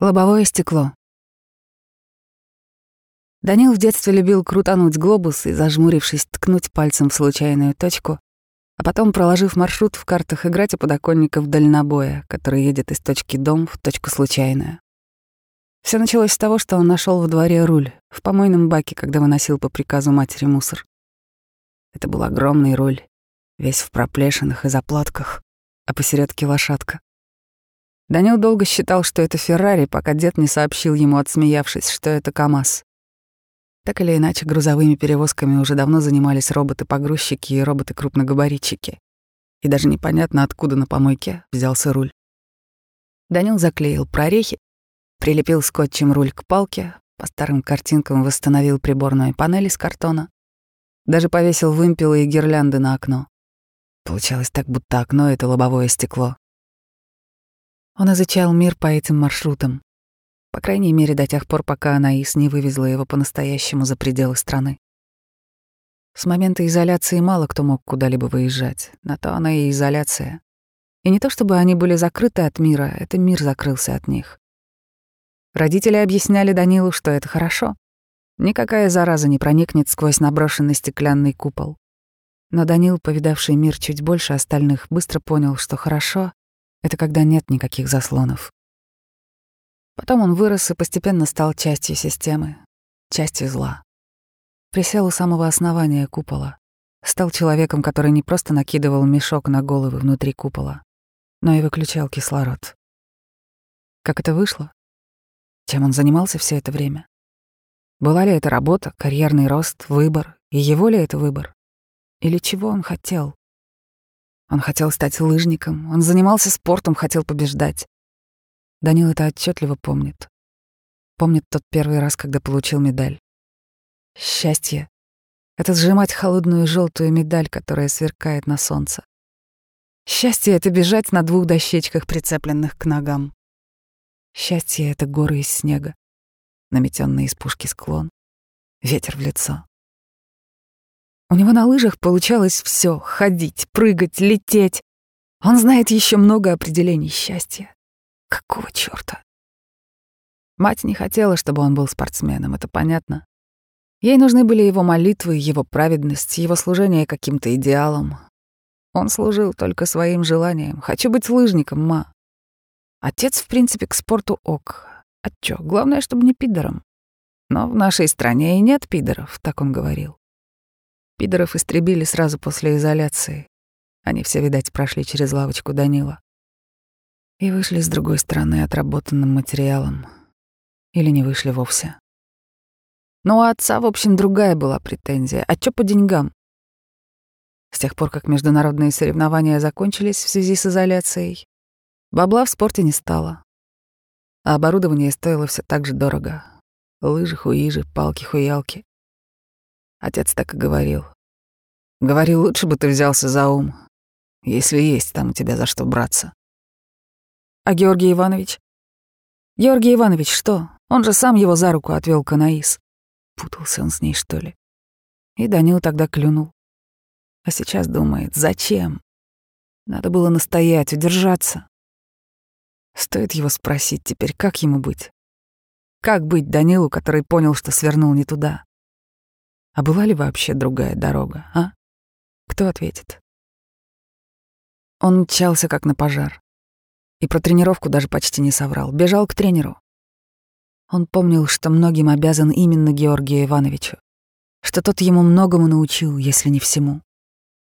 Лобовое стекло. Данил в детстве любил крутануть глобус и, зажмурившись, ткнуть пальцем в случайную точку, а потом, проложив маршрут в картах, играть у подоконников дальнобоя, который едет из точки дом в точку случайную. Все началось с того, что он нашел во дворе руль в помойном баке, когда выносил по приказу матери мусор. Это был огромный руль, весь в проплешинах и заплатках, а посередке лошадка. Данил долго считал, что это Феррари, пока дед не сообщил ему, отсмеявшись, что это КАМАЗ. Так или иначе, грузовыми перевозками уже давно занимались роботы-погрузчики и роботы-крупногабаритчики. И даже непонятно, откуда на помойке взялся руль. Данил заклеил прорехи, прилепил скотчем руль к палке, по старым картинкам восстановил приборную панель из картона, даже повесил вымпелы и гирлянды на окно. Получалось так, будто окно — это лобовое стекло. Он изучал мир по этим маршрутам. По крайней мере, до тех пор, пока Анаис не вывезла его по-настоящему за пределы страны. С момента изоляции мало кто мог куда-либо выезжать. На то она и изоляция. И не то чтобы они были закрыты от мира, это мир закрылся от них. Родители объясняли Данилу, что это хорошо. Никакая зараза не проникнет сквозь наброшенный стеклянный купол. Но Данил, повидавший мир чуть больше остальных, быстро понял, что хорошо это когда нет никаких заслонов. Потом он вырос и постепенно стал частью системы, частью зла. Присел у самого основания купола. Стал человеком, который не просто накидывал мешок на головы внутри купола, но и выключал кислород. Как это вышло? Чем он занимался все это время? Была ли это работа, карьерный рост, выбор, и его ли это выбор? Или чего он хотел? Он хотел стать лыжником, он занимался спортом, хотел побеждать. Данил это отчетливо помнит. Помнит тот первый раз, когда получил медаль. Счастье — это сжимать холодную желтую медаль, которая сверкает на солнце. Счастье — это бежать на двух дощечках, прицепленных к ногам. Счастье — это горы из снега, наметенный из пушки склон, ветер в лицо. У него на лыжах получалось все: ходить, прыгать, лететь. Он знает еще много определений счастья. Какого чёрта? Мать не хотела, чтобы он был спортсменом, это понятно. Ей нужны были его молитвы, его праведность, его служение каким-то идеалам. Он служил только своим желанием. «Хочу быть лыжником, ма». Отец, в принципе, к спорту ок. А чё, главное, чтобы не пидором. Но в нашей стране и нет пидоров, так он говорил. Пидоров истребили сразу после изоляции. Они все, видать, прошли через лавочку Данила. И вышли с другой стороны отработанным материалом. Или не вышли вовсе. Но у отца, в общем, другая была претензия. А чё по деньгам? С тех пор, как международные соревнования закончились в связи с изоляцией, бабла в спорте не стало. А оборудование стоило все так же дорого. Лыжи, хуижи, палки-хуялки. Отец так и говорил. Говорил, лучше бы ты взялся за ум, если есть там у тебя за что браться. А Георгий Иванович? Георгий Иванович что? Он же сам его за руку отвел к Анаис. Путался он с ней, что ли? И Данил тогда клюнул. А сейчас думает, зачем? Надо было настоять, удержаться. Стоит его спросить теперь, как ему быть? Как быть Данилу, который понял, что свернул не туда? А была ли вообще другая дорога, а? Кто ответит? Он мчался как на пожар. И про тренировку даже почти не соврал. Бежал к тренеру. Он помнил, что многим обязан именно Георгию Ивановичу. Что тот ему многому научил, если не всему.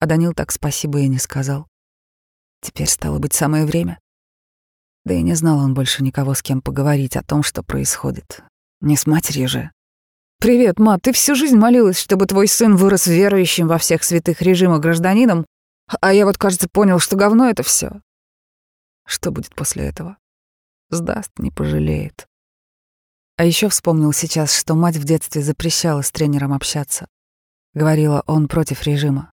А Данил так спасибо и не сказал. Теперь стало быть самое время. Да и не знал он больше никого, с кем поговорить о том, что происходит. Не с матерью же. «Привет, ма, ты всю жизнь молилась, чтобы твой сын вырос верующим во всех святых режимах гражданином, а я вот, кажется, понял, что говно это все. Что будет после этого? Сдаст, не пожалеет. А еще вспомнил сейчас, что мать в детстве запрещала с тренером общаться. Говорила, он против режима.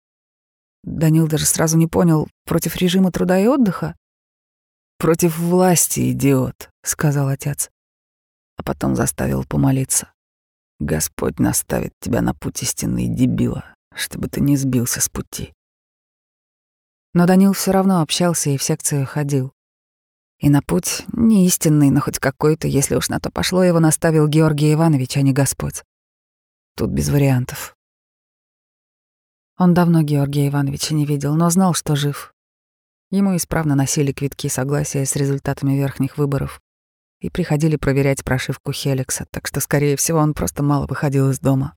Данил даже сразу не понял, против режима труда и отдыха? «Против власти, идиот», — сказал отец. А потом заставил помолиться. Господь наставит тебя на путь истинный дебила, чтобы ты не сбился с пути. Но Данил все равно общался и в секцию ходил. И на путь не истинный, но хоть какой-то, если уж на то пошло, его наставил Георгий Иванович, а не Господь. Тут без вариантов. Он давно Георгия Ивановича не видел, но знал, что жив. Ему исправно носили квитки согласия с результатами верхних выборов и приходили проверять прошивку Хеликса, так что, скорее всего, он просто мало выходил из дома.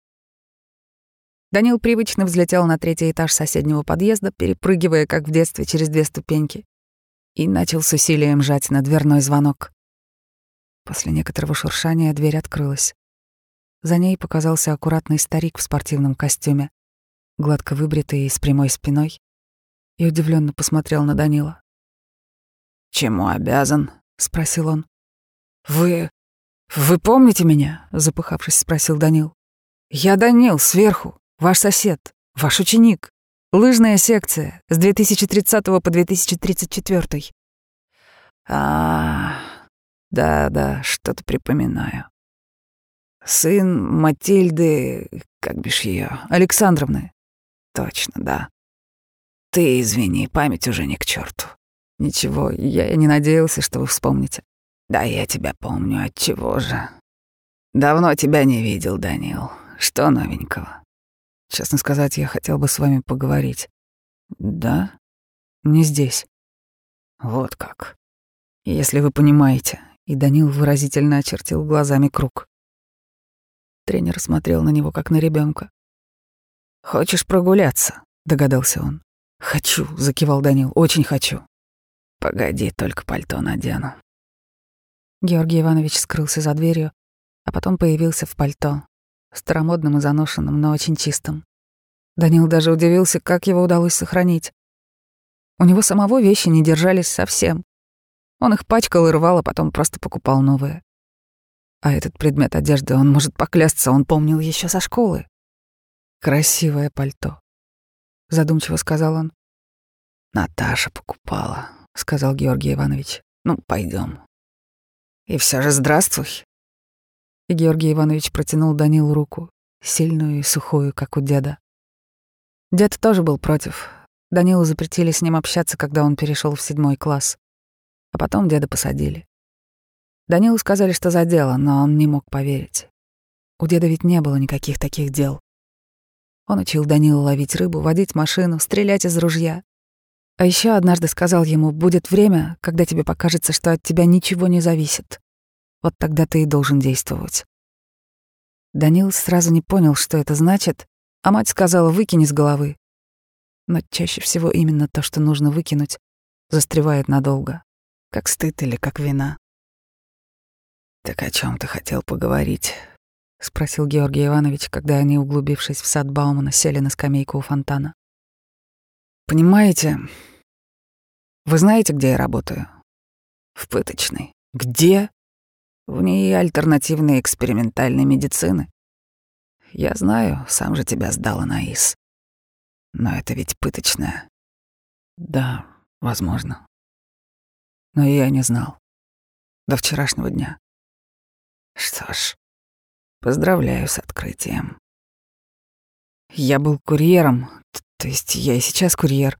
Данил привычно взлетел на третий этаж соседнего подъезда, перепрыгивая, как в детстве, через две ступеньки, и начал с усилием жать на дверной звонок. После некоторого шуршания дверь открылась. За ней показался аккуратный старик в спортивном костюме гладко выбритый и с прямой спиной, и удивленно посмотрел на Данила. «Чему обязан?» — спросил он. «Вы... вы помните меня?» — запыхавшись, спросил Данил. «Я Данил, сверху, ваш сосед, ваш ученик. Лыжная секция с 2030 по 2034». «А, да-да, что-то припоминаю. Сын Матильды, как бишь ее, Александровны. Точно, да. Ты извини, память уже не к черту. Ничего, я и не надеялся, что вы вспомните. Да я тебя помню, от чего же. Давно тебя не видел, Данил. Что новенького? Честно сказать, я хотел бы с вами поговорить. Да? Не здесь. Вот как. Если вы понимаете. И Данил выразительно очертил глазами круг. Тренер смотрел на него, как на ребенка. «Хочешь прогуляться?» — догадался он. «Хочу», — закивал Данил, — «очень хочу». «Погоди, только пальто надену». Георгий Иванович скрылся за дверью, а потом появился в пальто, старомодным и заношенным, но очень чистым. Данил даже удивился, как его удалось сохранить. У него самого вещи не держались совсем. Он их пачкал и рвал, а потом просто покупал новые. А этот предмет одежды, он может поклясться, он помнил еще со школы. Красивое пальто. Задумчиво сказал он. Наташа покупала, сказал Георгий Иванович. Ну, пойдем. И все же здравствуй. И Георгий Иванович протянул Данилу руку, сильную и сухую, как у деда. Дед тоже был против. Данилу запретили с ним общаться, когда он перешел в седьмой класс. А потом деда посадили. Данилу сказали, что за дело, но он не мог поверить. У деда ведь не было никаких таких дел. Он учил Данила ловить рыбу, водить машину, стрелять из ружья. А еще однажды сказал ему, будет время, когда тебе покажется, что от тебя ничего не зависит. Вот тогда ты и должен действовать. Данил сразу не понял, что это значит, а мать сказала, выкини с головы. Но чаще всего именно то, что нужно выкинуть, застревает надолго, как стыд или как вина. «Так о чем ты хотел поговорить?» — спросил Георгий Иванович, когда они, углубившись в сад Баумана, сели на скамейку у фонтана. «Понимаете, вы знаете, где я работаю?» «В пыточной». «Где?» «В ней альтернативной экспериментальной медицины». «Я знаю, сам же тебя сдала на ИС. Но это ведь пыточная». «Да, возможно». Но я не знал. До вчерашнего дня. Что ж, Поздравляю с открытием. Я был курьером, то есть я и сейчас курьер.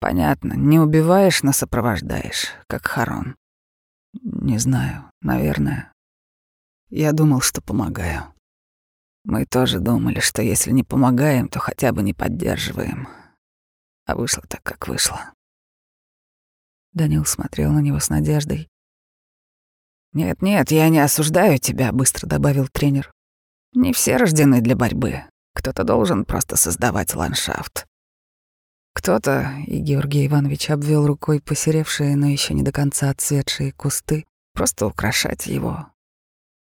Понятно, не убиваешь, но сопровождаешь, как Харон. Не знаю, наверное. Я думал, что помогаю. Мы тоже думали, что если не помогаем, то хотя бы не поддерживаем. А вышло так, как вышло. Данил смотрел на него с надеждой. «Нет-нет, я не осуждаю тебя», — быстро добавил тренер. «Не все рождены для борьбы. Кто-то должен просто создавать ландшафт. Кто-то, и Георгий Иванович обвел рукой посеревшие, но еще не до конца отцветшие кусты, просто украшать его.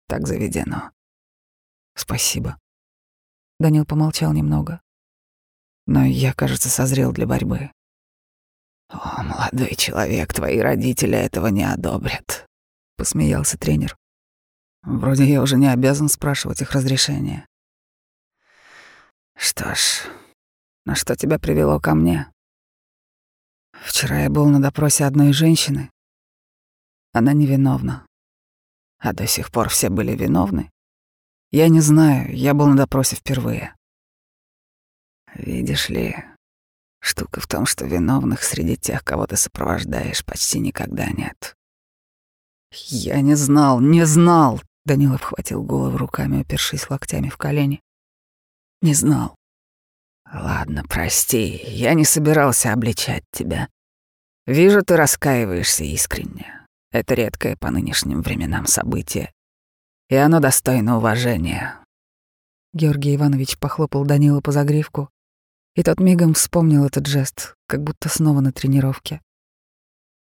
Так заведено. Спасибо. Данил помолчал немного. Но я, кажется, созрел для борьбы. О, молодой человек, твои родители этого не одобрят посмеялся тренер. Вроде я уже не обязан спрашивать их разрешения. Что ж, на что тебя привело ко мне? Вчера я был на допросе одной женщины. Она невиновна. А до сих пор все были виновны? Я не знаю, я был на допросе впервые. Видишь ли, штука в том, что виновных среди тех, кого ты сопровождаешь, почти никогда нет. Я не знал, не знал. Данилов хватил голову руками, упершись локтями в колени. Не знал. Ладно, прости, я не собирался обличать тебя. Вижу, ты раскаиваешься искренне. Это редкое по нынешним временам событие. И оно достойно уважения. Георгий Иванович похлопал Данила по загривку, и тот мигом вспомнил этот жест, как будто снова на тренировке.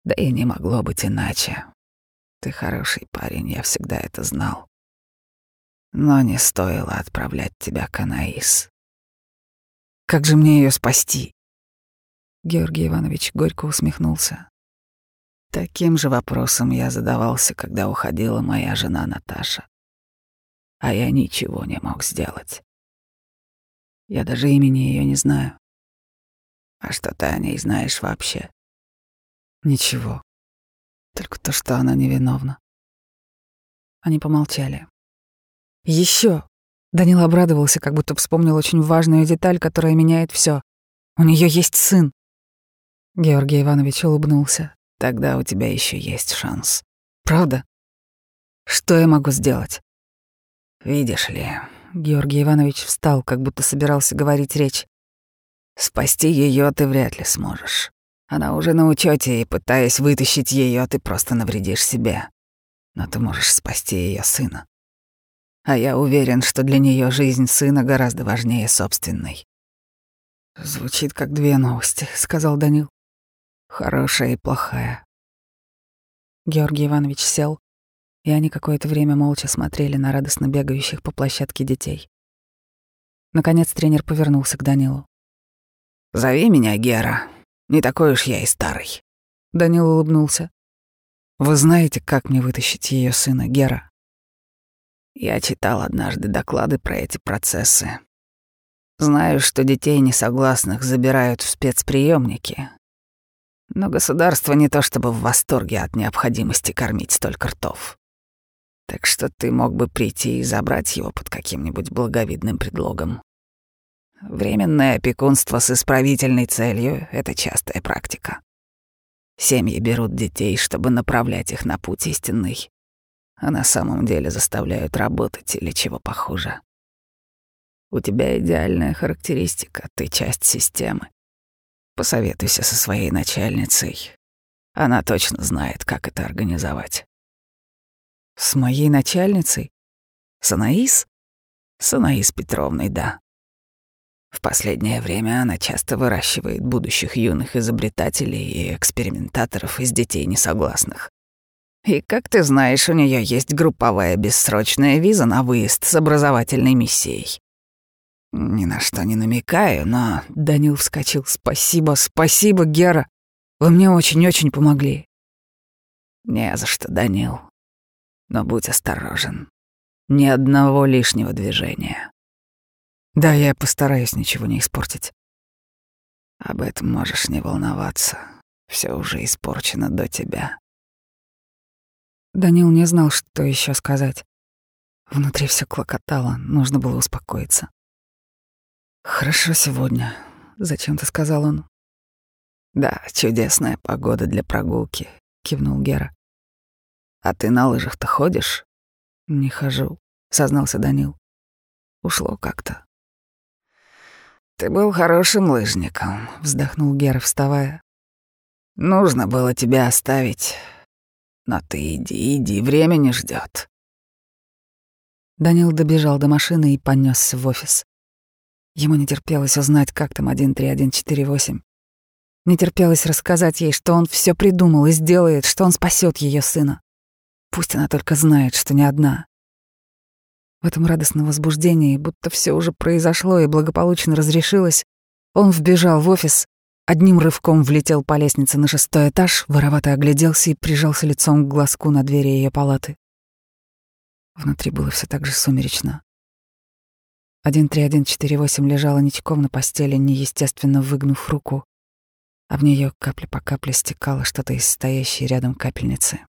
Да и не могло быть иначе. Ты хороший парень, я всегда это знал. Но не стоило отправлять тебя к Анаис. Как же мне ее спасти? Георгий Иванович горько усмехнулся. Таким же вопросом я задавался, когда уходила моя жена Наташа. А я ничего не мог сделать. Я даже имени ее не знаю. А что ты о ней знаешь вообще? Ничего. Только то, что она невиновна. Они помолчали. Еще. Данил обрадовался, как будто вспомнил очень важную деталь, которая меняет все. У нее есть сын. Георгий Иванович улыбнулся. Тогда у тебя еще есть шанс. Правда? Что я могу сделать? Видишь ли, Георгий Иванович встал, как будто собирался говорить речь. Спасти ее ты вряд ли сможешь. Она уже на учете, и пытаясь вытащить ее, ты просто навредишь себе. Но ты можешь спасти ее сына. А я уверен, что для нее жизнь сына гораздо важнее собственной. Звучит как две новости, сказал Данил. Хорошая и плохая. Георгий Иванович сел, и они какое-то время молча смотрели на радостно бегающих по площадке детей. Наконец тренер повернулся к Данилу. «Зови меня Гера. Не такой уж я и старый». Данил улыбнулся. «Вы знаете, как мне вытащить ее сына, Гера?» Я читал однажды доклады про эти процессы. Знаю, что детей несогласных забирают в спецприемники, но государство не то чтобы в восторге от необходимости кормить столько ртов. Так что ты мог бы прийти и забрать его под каким-нибудь благовидным предлогом. Временное опекунство с исправительной целью — это частая практика. Семьи берут детей, чтобы направлять их на путь истинный, а на самом деле заставляют работать или чего похуже. У тебя идеальная характеристика, ты часть системы. Посоветуйся со своей начальницей. Она точно знает, как это организовать. С моей начальницей? С Анаис? С Анаис Петровной, да. В последнее время она часто выращивает будущих юных изобретателей и экспериментаторов из детей несогласных. И, как ты знаешь, у нее есть групповая бессрочная виза на выезд с образовательной миссией. Ни на что не намекаю, но... Данил вскочил. Спасибо, спасибо, Гера. Вы мне очень-очень помогли. Не за что, Данил. Но будь осторожен. Ни одного лишнего движения. Да, я постараюсь ничего не испортить. Об этом можешь не волноваться. Все уже испорчено до тебя. Данил не знал, что еще сказать. Внутри все клокотало, нужно было успокоиться. «Хорошо сегодня», — зачем-то сказал он. «Да, чудесная погода для прогулки», — кивнул Гера. «А ты на лыжах-то ходишь?» «Не хожу», — сознался Данил. «Ушло как-то». «Ты был хорошим лыжником», — вздохнул Гера, вставая. «Нужно было тебя оставить. Но ты иди, иди, время не ждет. Данил добежал до машины и понесся в офис. Ему не терпелось узнать, как там 13148. Не терпелось рассказать ей, что он все придумал и сделает, что он спасет ее сына. Пусть она только знает, что не одна. В этом радостном возбуждении, будто все уже произошло и благополучно разрешилось, он вбежал в офис, одним рывком влетел по лестнице на шестой этаж, воровато огляделся и прижался лицом к глазку на двери ее палаты. Внутри было все так же сумеречно. 13148 лежала ничком на постели, неестественно выгнув руку, а в нее капля по капле стекало что-то из стоящей рядом капельницы.